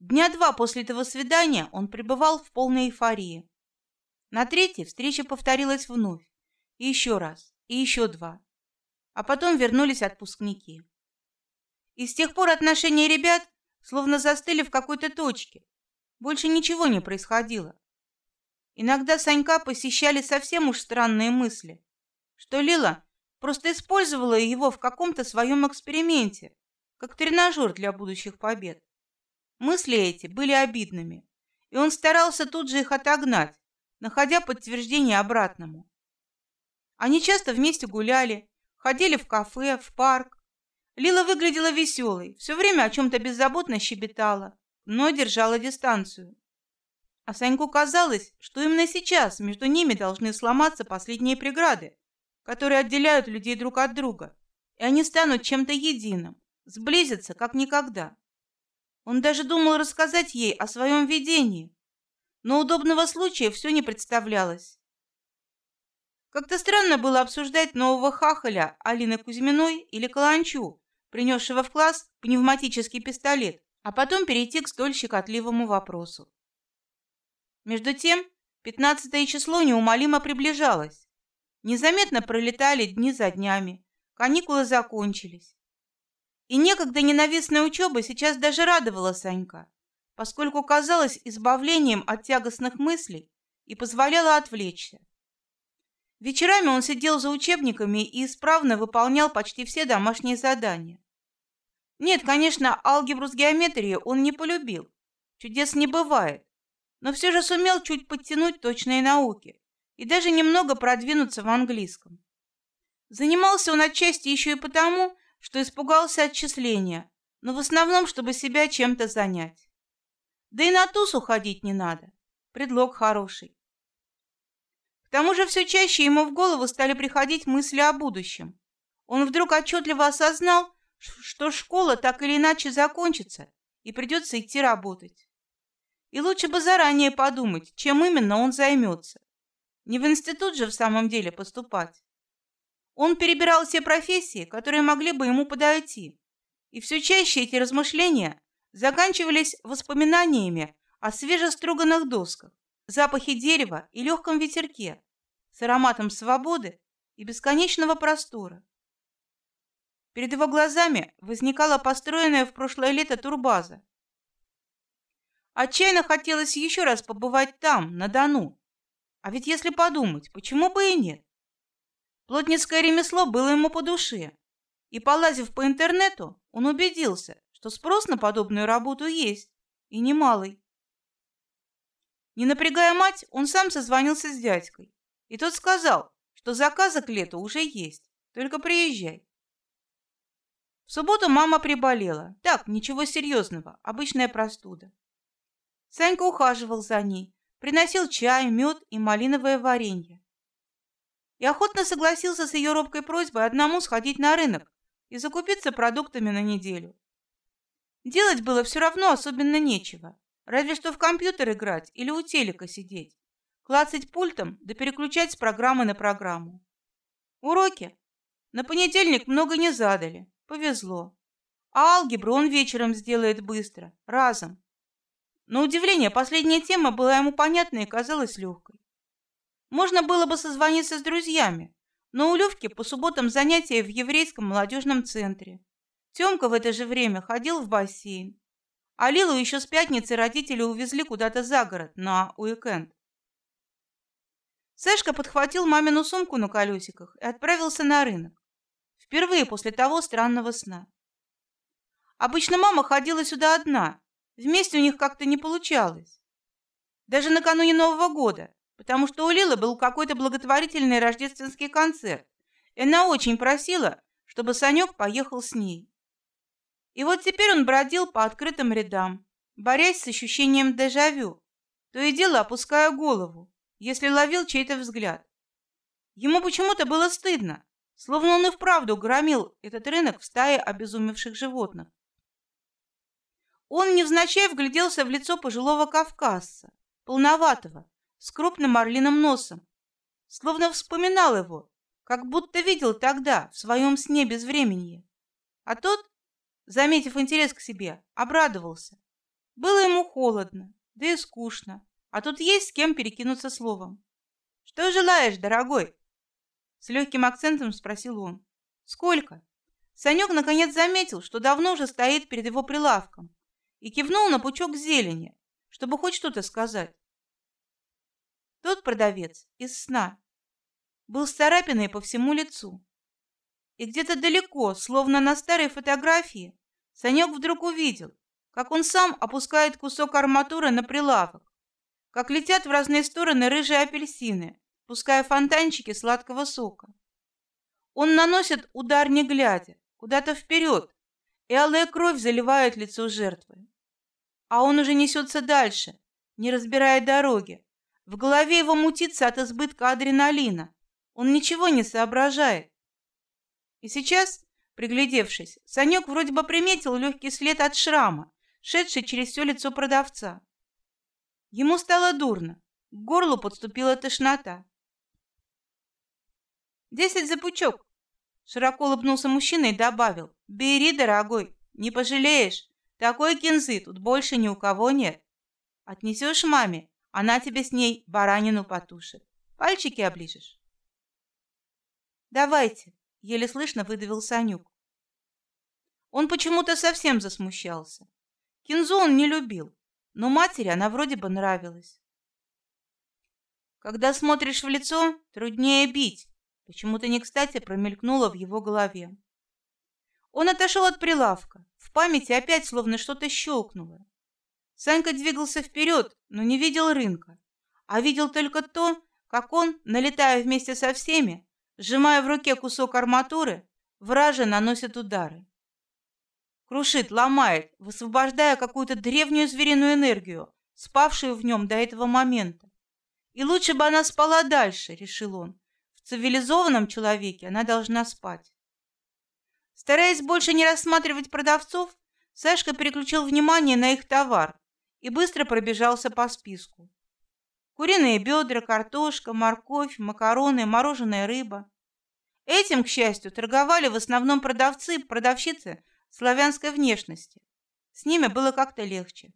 Дня два после этого свидания он пребывал в полной эйфории. На третьей встреча повторилась вновь, и еще раз, и еще два. А потом вернулись отпускники. И с тех пор отношения ребят словно застыли в какой-то точке. Больше ничего не происходило. Иногда Санька посещали совсем уж странные мысли, что Лила просто использовала его в каком-то своем эксперименте, как тренажер для будущих побед. Мысли эти были обидными, и он старался тут же их отогнать, находя подтверждение обратному. Они часто вместе гуляли, ходили в кафе, в парк. Лила выглядела веселой, все время о чем-то беззаботно щебетала, но держала дистанцию. А Саньку казалось, что именно сейчас между ними должны сломаться последние преграды, которые отделяют людей друг от друга, и они станут чем-то единым, сблизятся как никогда. Он даже думал рассказать ей о своем видении, но удобного случая все не представлялось. Как-то странно было обсуждать нового хахаля Алины Кузьминой или Каланчу, принесшего в класс пневматический пистолет, а потом перейти к столь щекотливому вопросу. Между тем, пятнадцатое число неумолимо приближалось. Незаметно пролетали дни за днями, каникулы закончились. И некогда ненавистная учеба сейчас даже радовала Санька, поскольку казалась избавлением от тягостных мыслей и позволяла отвлечься. Вечерами он сидел за учебниками и исправно выполнял почти все домашние задания. Нет, конечно, алгебру с геометрией он не полюбил. Чудес не бывает, но все же сумел чуть подтянуть точные науки и даже немного продвинуться в английском. Занимался он отчасти еще и потому, что испугался отчисления, но в основном, чтобы себя чем-то занять. Да и на туз уходить не надо. Предлог хороший. К тому же все чаще ему в голову стали приходить мысли о будущем. Он вдруг отчетливо осознал, что школа так или иначе закончится и придется идти работать. И лучше бы заранее подумать, чем именно он займется. Не в институт же в самом деле поступать. Он перебирал все профессии, которые могли бы ему подойти, и все чаще эти размышления заканчивались воспоминаниями о свежеструганных досках, запахе дерева и легком ветерке, с ароматом свободы и бесконечного простора. Перед его глазами возникала построенная в прошлое лето турбаза. Отчаянно хотелось еще раз побывать там, на Дону. А ведь если подумать, почему бы и нет? Плотницкое ремесло было ему по душе, и полазив по интернету, он убедился, что спрос на подобную работу есть и немалый. Не напрягая мать, он сам созвонился с дядькой, и тот сказал, что заказы к лету уже есть, только приезжай. В субботу мама приболела, так ничего серьезного, обычная простуда. Санька ухаживал за ней, приносил чай, мед и малиновое варенье и охотно согласился с ее робкой просьбой одному сходить на рынок и закупиться продуктами на неделю. Делать было все равно особенно нечего, разве что в компьютер играть или у телека сидеть, клацать пультом да переключать с программы на программу. Уроки на понедельник много не задали, повезло. А алгебру он вечером сделает быстро, разом. На удивление, последняя тема была ему понятна и казалась легкой. Можно было бы созвониться с друзьями, но у Левки по субботам занятия в еврейском молодежном центре. Тёмка в это же время ходил в бассейн, а Лилу еще с пятницы родители увезли куда-то за город на уикенд. Сашка подхватил мамину сумку на колесиках и отправился на рынок. Впервые после того странного сна. Обычно мама ходила сюда одна, вместе у них как-то не получалось. Даже накануне Нового года, потому что у Лилы был какой-то благотворительный рождественский концерт, и она очень просила, чтобы Санек поехал с ней. И вот теперь он бродил по открытым рядам, борясь с ощущением дежавю, то и дело опуская голову, если ловил чей-то взгляд. Ему почему-то было стыдно, словно он и вправду громил этот рынок в стае обезумевших животных. Он невзначай вгляделся в лицо пожилого кавказца, полноватого, с крупным орлиным носом, словно вспоминал его, как будто видел тогда в своем сне без времени. А тот, заметив интерес к себе, обрадовался. Было ему холодно, да и скучно, а тут есть с кем перекинуться словом. Что желаешь, дорогой? С легким акцентом спросил он. Сколько? Санек наконец заметил, что давно уже стоит перед его прилавком, и кивнул на пучок зелени, чтобы хоть что-то сказать. Тот продавец из сна был с царапиной по всему лицу. И где-то далеко, словно на старой фотографии, Санек вдруг увидел, как он сам опускает кусок арматуры на прилавок, как летят в разные стороны рыжие апельсины, пуская фонтанчики сладкого сока. Он наносит удар не глядя, куда-то вперед, и алая кровь заливает лицо жертвы. А он уже несется дальше, не разбирая дороги. В голове его мутится от избытка адреналина. Он ничего не соображает. И сейчас, приглядевшись, Санек вроде бы приметил легкий след от шрама, шедший через все лицо продавца. Ему стало дурно, к горлу подступила тошнота. Десять за пучок. Широко улыбнулся мужчина и добавил: "Бери, дорогой, не пожалеешь. Такой кинзы тут больше ни у кого нет. Отнесешь маме, она тебе с ней баранину потушит. Пальчики оближешь". Давайте, еле слышно выдавил Санюк. Он почему-то совсем засмущался. Кинзу он не любил, но матери она вроде бы нравилась. Когда смотришь в лицо, труднее бить. Почему-то не кстати промелькнуло в его голове. Он отошел от прилавка. В памяти опять словно что-то щелкнуло. Санька двигался вперед, но не видел рынка, а видел только то, как он, налетая вместе со всеми, сжимая в руке кусок арматуры, враже наносит удары крушит, ломает, высвобождая какую-то древнюю звериную энергию, спавшую в нем до этого момента. И лучше бы она спала дальше, решил он. В цивилизованном человеке она должна спать. Стараясь больше не рассматривать продавцов, Сашка переключил внимание на их товар и быстро пробежался по списку. Куриные бедра, картошка, морковь, макароны, мороженая рыба. Этим, к счастью, торговали в основном продавцы, продавщицы славянской внешности. С ними было как-то легче.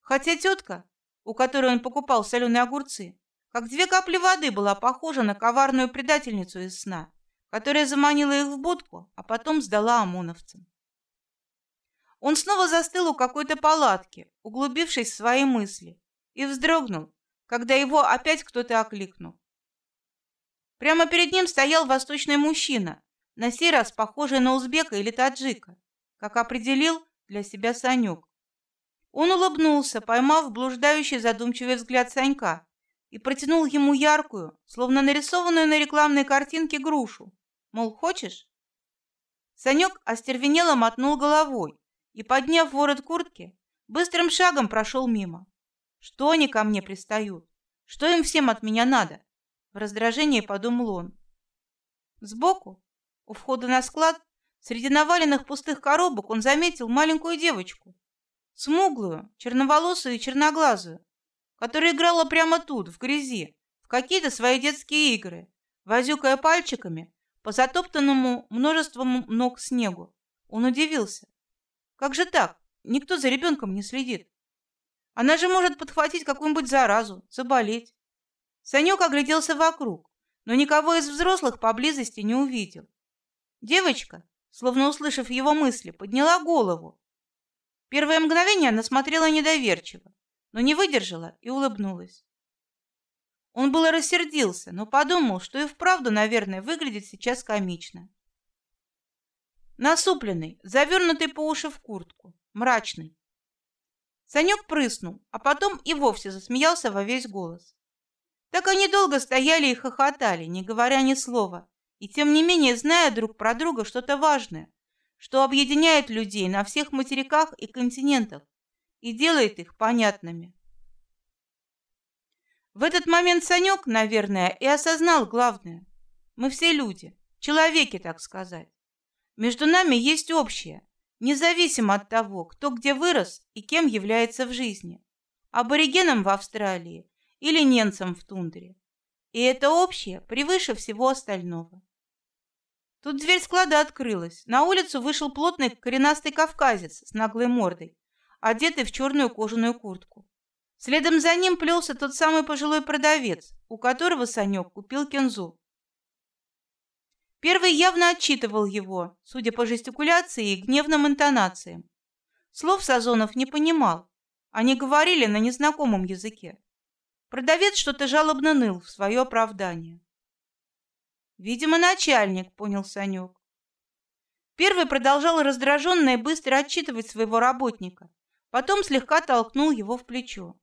Хотя тетка, у которой он покупал соленые огурцы, как две капли воды была похожа на коварную предательницу из сна, которая заманила их в будку, а потом сдала ОМОНовцам. Он снова застыл у какой-то палатки, углубившись в свои мысли, и вздрогнул, когда его опять кто-то окликнул. Прямо перед ним стоял восточный мужчина на сей раз похожий на узбека или таджика, как определил для себя Санек. Он улыбнулся, поймав блуждающий задумчивый взгляд Санька, и протянул ему яркую, словно нарисованную на рекламной картинке грушу. Мол, хочешь? Санек остервенело мотнул головой и, подняв ворот куртки, быстрым шагом прошел мимо. Что они ко мне пристают? Что им всем от меня надо? В раздражении подумал он. Сбоку у входа на склад, среди наваленных пустых коробок, он заметил маленькую девочку, смуглую, черноволосую и черноглазую, которая играла прямо тут, в грязи, в какие-то свои детские игры, возюкая пальчиками по затоптанному множеством ног снегу. Он удивился. Как же так? Никто за ребенком не следит. Она же может подхватить какую-нибудь заразу, заболеть. Санек огляделся вокруг, но никого из взрослых поблизости не увидел. Девочка, словно услышав его мысли, подняла голову. Первое мгновение она смотрела недоверчиво, но не выдержала и улыбнулась. Он было рассердился, но подумал, что и вправду, наверное, выглядит сейчас комично. Насупленный, завернутый по уши в куртку, мрачный. Санек прыснул, а потом и вовсе засмеялся во весь голос. Так они долго стояли и хохотали, не говоря ни слова, и тем не менее зная друг про друга что-то важное, что объединяет людей на всех материках и континентах и делает их понятными. В этот момент Санек, наверное, и осознал главное: мы все люди, человеки, так сказать. Между нами есть общее, независимо от того, кто где вырос и кем является в жизни, аборигеном в Австралии или немцем в тундре. И это общее превыше всего остального. Тут дверь склада открылась. На улицу вышел плотный коренастый кавказец с наглой мордой, одетый в черную кожаную куртку. Следом за ним плелся тот самый пожилой продавец, у которого Санек купил кинзу. Первый явно отчитывал его, судя по жестикуляции и гневным интонациям. Слов Сазонов не понимал, они говорили на незнакомом языке. Продавец что-то жалобно ныл в свое оправдание. Видимо, начальник, понял Санек. Первый продолжал раздраженно и быстро отчитывать своего работника, потом слегка толкнул его в плечо.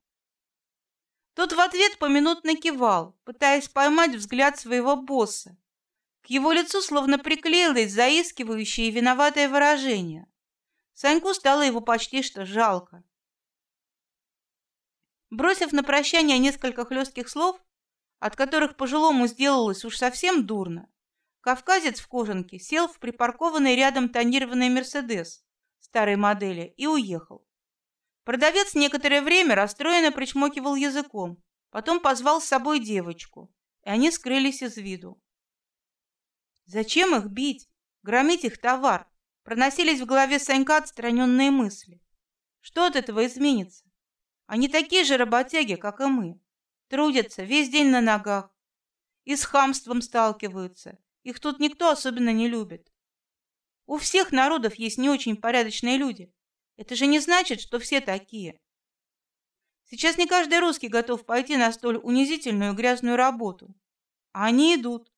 Тот в ответ поминутно кивал, пытаясь поймать взгляд своего босса. К его лицу словно приклеилось заискивающее и виноватое выражение. Саньку стало его почти что жалко. Бросив на прощание несколько хлестких слов, от которых пожилому сделалось уж совсем дурно, кавказец в кожанке сел в припаркованный рядом тонированный Мерседес старой модели и уехал. Продавец некоторое время расстроенно причмокивал языком, потом позвал с собой девочку, и они скрылись из виду. Зачем их бить, громить их товар? Проносились в голове Санька отстраненные мысли. Что от этого изменится? Они такие же работяги, как и мы, трудятся весь день на ногах и с хамством сталкиваются. Их тут никто особенно не любит. У всех народов есть не очень порядочные люди, это же не значит, что все такие. Сейчас не каждый русский готов пойти на столь унизительную грязную работу, а они идут.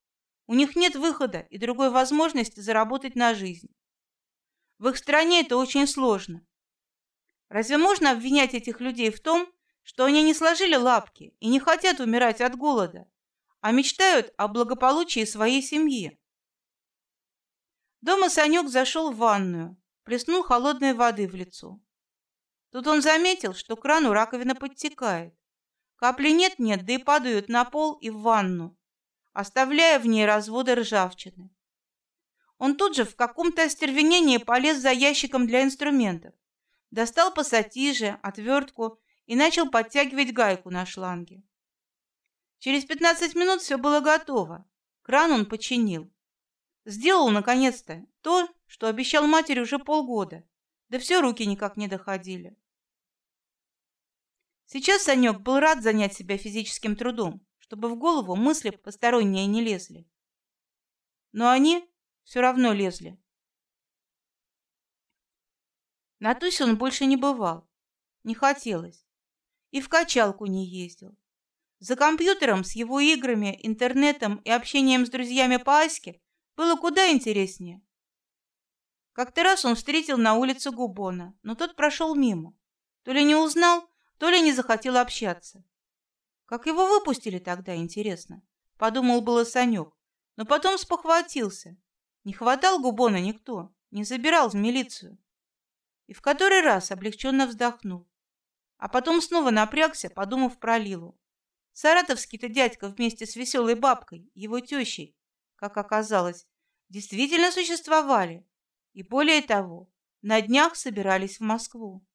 У них нет выхода и другой возможности заработать на жизнь. В их стране это очень сложно. Разве можно обвинять этих людей в том, что они не сложили лапки и не хотят умирать от голода, а мечтают о благополучии своей семьи? Дома Санек зашел в ванную, плеснул холодной воды в лицо. Тут он заметил, что кран у раковины подтекает. Капли нет-нет, да и падают на пол и в ванну, оставляя в ней разводы ржавчины. Он тут же в каком-то остервенении полез за ящиком для инструментов, достал пассатижи, отвертку и начал подтягивать гайку на шланге. Через пятнадцать минут все было готово. Кран он починил. Сделал наконец-то то, что обещал матери уже полгода, да все руки никак не доходили. Сейчас Санек был рад занять себя физическим трудом, чтобы в голову мысли посторонние не лезли. Но они все равно лезли. На тусе он больше не бывал, не хотелось, и в качалку не ездил. За компьютером с его играми, интернетом и общением с друзьями по Аське было куда интереснее. Как-то раз он встретил на улице Губона, но тот прошел мимо. То ли не узнал, то ли не захотел общаться. Как его выпустили тогда, интересно? Подумал было Санек, но потом спохватился. Не хватал Губона никто, не забирал в милицию. И в который раз облегченно вздохнул. А потом снова напрягся, подумав про Лилу. Саратовский-то дядька вместе с веселой бабкой, его тещей, как оказалось, действительно существовали и более того, на днях собирались в Москву.